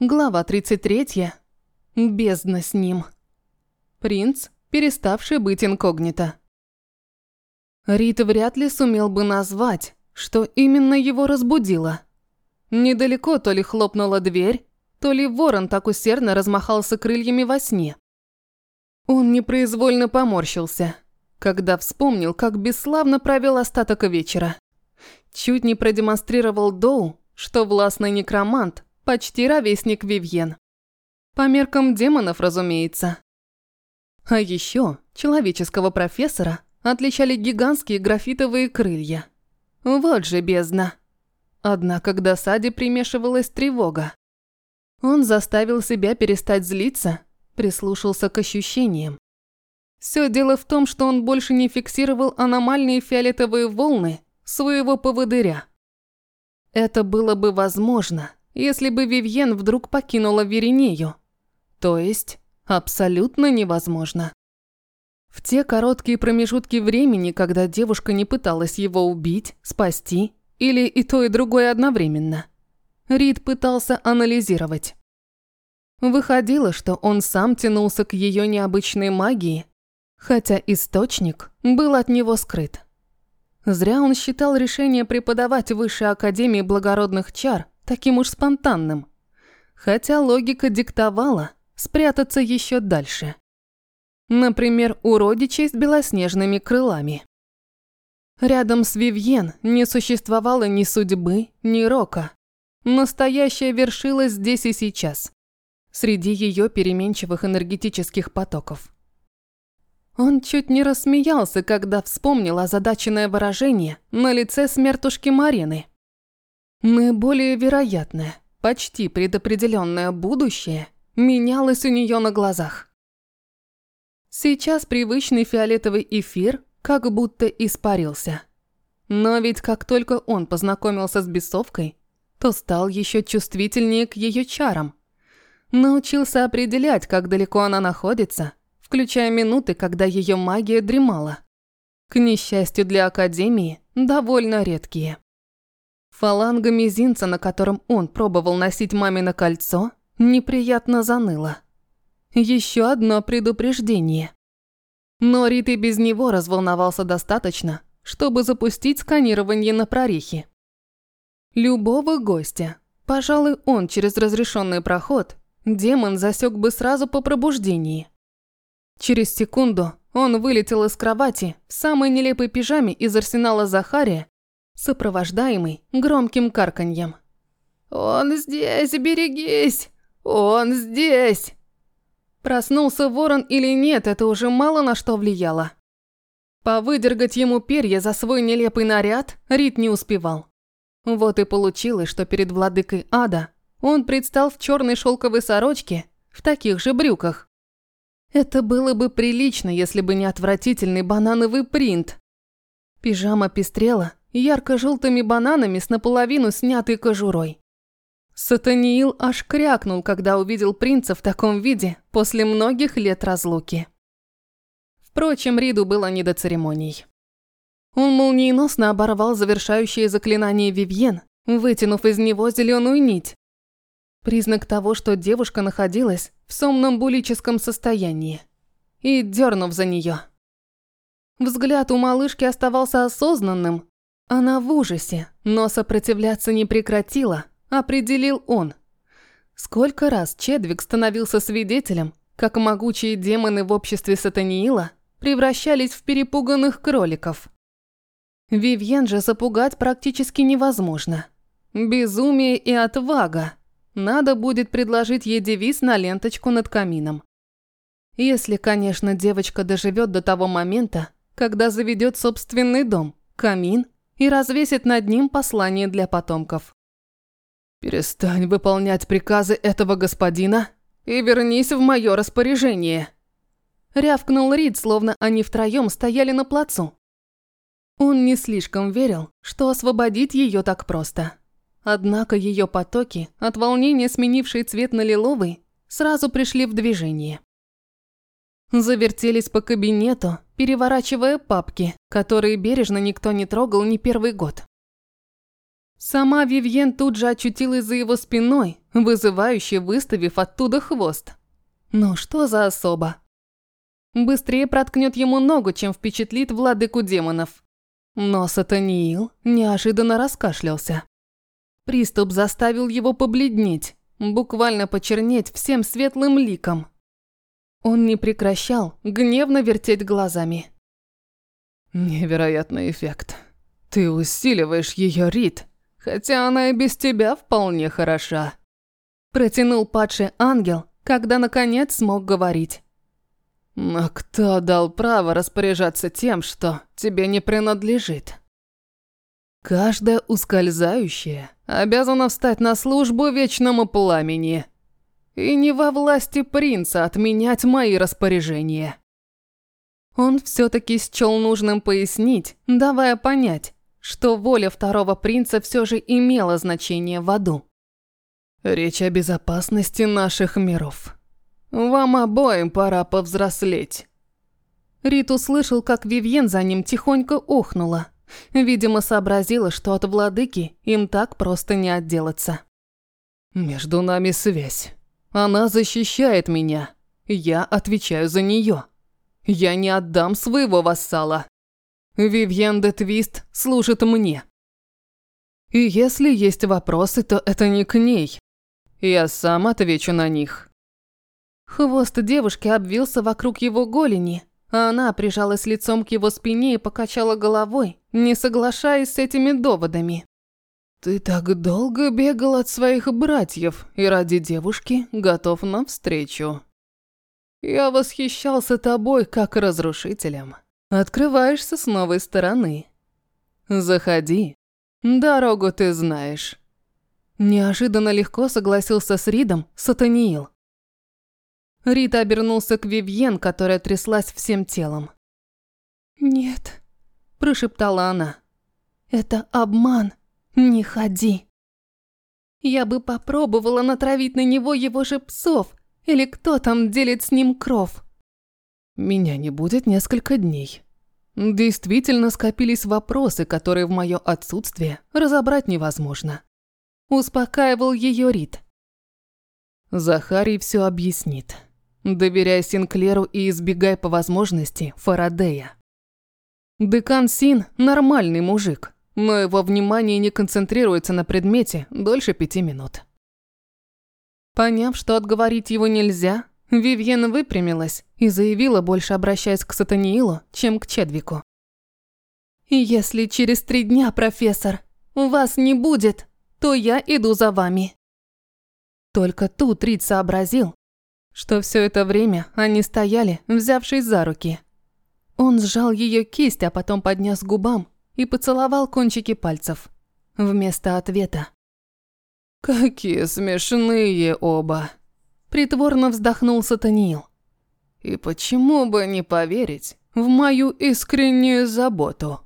Глава 33. Бездна с ним. Принц, переставший быть инкогнито. Рит вряд ли сумел бы назвать, что именно его разбудило. Недалеко то ли хлопнула дверь, то ли ворон так усердно размахался крыльями во сне. Он непроизвольно поморщился, когда вспомнил, как бесславно провел остаток вечера. Чуть не продемонстрировал Доу, что властный некромант Почти ровесник Вивьен. По меркам демонов, разумеется. А еще человеческого профессора отличали гигантские графитовые крылья. Вот же бездна. Однако к досаде примешивалась тревога. Он заставил себя перестать злиться, прислушался к ощущениям. Все дело в том, что он больше не фиксировал аномальные фиолетовые волны своего поводыря. Это было бы возможно, если бы Вивьен вдруг покинула Веринею. То есть, абсолютно невозможно. В те короткие промежутки времени, когда девушка не пыталась его убить, спасти, или и то, и другое одновременно, Рид пытался анализировать. Выходило, что он сам тянулся к ее необычной магии, хотя источник был от него скрыт. Зря он считал решение преподавать в Высшей Академии Благородных Чар таким уж спонтанным. Хотя логика диктовала спрятаться еще дальше. Например, у с белоснежными крылами. Рядом с Вивьен не существовало ни судьбы, ни рока. Настоящая вершилась здесь и сейчас, среди ее переменчивых энергетических потоков. Он чуть не рассмеялся, когда вспомнил озадаченное выражение на лице смертушки Марины – Наиболее вероятное, почти предопределенное будущее менялось у нее на глазах. Сейчас привычный фиолетовый эфир как будто испарился. Но ведь как только он познакомился с бесовкой, то стал еще чувствительнее к ее чарам. Научился определять, как далеко она находится, включая минуты, когда ее магия дремала. К несчастью для Академии, довольно редкие. Фаланга мизинца, на котором он пробовал носить мамино кольцо, неприятно заныла. Еще одно предупреждение. Но Рит и без него разволновался достаточно, чтобы запустить сканирование на прорехи. Любого гостя, пожалуй, он через разрешенный проход, демон засек бы сразу по пробуждении. Через секунду он вылетел из кровати в самой нелепой пижаме из арсенала Захария сопровождаемый громким карканьем. «Он здесь, берегись! Он здесь!» Проснулся ворон или нет, это уже мало на что влияло. Повыдергать ему перья за свой нелепый наряд Рит не успевал. Вот и получилось, что перед владыкой ада он предстал в черной шелковой сорочке, в таких же брюках. Это было бы прилично, если бы не отвратительный банановый принт. Пижама пестрела, ярко-желтыми бананами с наполовину снятой кожурой. Сатаниил аж крякнул, когда увидел принца в таком виде после многих лет разлуки. Впрочем, Риду было не до церемоний. Он молниеносно оборвал завершающее заклинание Вивьен, вытянув из него зеленую нить. Признак того, что девушка находилась в сомнамбулическом состоянии. И дернув за нее. Взгляд у малышки оставался осознанным, она в ужасе, но сопротивляться не прекратила, определил он. Сколько раз Чедвик становился свидетелем, как могучие демоны в обществе Сатаниила превращались в перепуганных кроликов. Вивьен же запугать практически невозможно. Безумие и отвага. Надо будет предложить ей девиз на ленточку над камином. Если, конечно, девочка доживет до того момента, когда заведет собственный дом, камин и развесит над ним послание для потомков. «Перестань выполнять приказы этого господина и вернись в мое распоряжение», рявкнул Рид, словно они втроем стояли на плацу. Он не слишком верил, что освободить ее так просто. Однако ее потоки, от волнения сменившие цвет на лиловый, сразу пришли в движение. Завертелись по кабинету, переворачивая папки, которые бережно никто не трогал не первый год. Сама Вивьен тут же очутилась за его спиной, вызывающе выставив оттуда хвост. Ну что за особа? Быстрее проткнет ему ногу, чем впечатлит владыку демонов. Но Сатаниил неожиданно раскашлялся. Приступ заставил его побледнеть, буквально почернеть всем светлым ликом. Он не прекращал гневно вертеть глазами. Невероятный эффект. Ты усиливаешь ее рит, хотя она и без тебя вполне хороша. Протянул падший ангел, когда наконец смог говорить. Но кто дал право распоряжаться тем, что тебе не принадлежит? Каждая ускользающая обязана встать на службу вечному пламени. И не во власти принца отменять мои распоряжения. Он все-таки счел нужным пояснить, давая понять, что воля второго принца все же имела значение в аду. Речь о безопасности наших миров. Вам обоим пора повзрослеть. Рит услышал, как Вивьен за ним тихонько охнула. Видимо, сообразила, что от владыки им так просто не отделаться. «Между нами связь. Она защищает меня. Я отвечаю за нее. Я не отдам своего вассала. Вивьен де Твист служит мне. И если есть вопросы, то это не к ней. Я сам отвечу на них». Хвост девушки обвился вокруг его голени, а она прижалась лицом к его спине и покачала головой, не соглашаясь с этими доводами. «Ты так долго бегал от своих братьев и ради девушки готов навстречу. Я восхищался тобой как разрушителем. Открываешься с новой стороны. Заходи, дорогу ты знаешь». Неожиданно легко согласился с Ридом Сатаниил. Рита обернулся к Вивьен, которая тряслась всем телом. «Нет», – прошептала она. «Это обман. Не ходи». Я бы попробовала натравить на него его же псов, или кто там делит с ним кров. Меня не будет несколько дней. Действительно скопились вопросы, которые в мое отсутствие разобрать невозможно. Успокаивал ее Рит. Захарий все объяснит. Доверяй Синклеру и избегай по возможности Фарадея. Декан Син – нормальный мужик, но его внимание не концентрируется на предмете дольше пяти минут. Поняв, что отговорить его нельзя, Вивьен выпрямилась и заявила, больше обращаясь к Сатаниилу, чем к Чедвику. «Если через три дня, профессор, вас не будет, то я иду за вами». Только тут Рид сообразил, что все это время они стояли, взявшись за руки. Он сжал ее кисть, а потом поднес к губам и поцеловал кончики пальцев. Вместо ответа. «Какие смешные оба!» Притворно вздохнул Сатаниил. «И почему бы не поверить в мою искреннюю заботу?»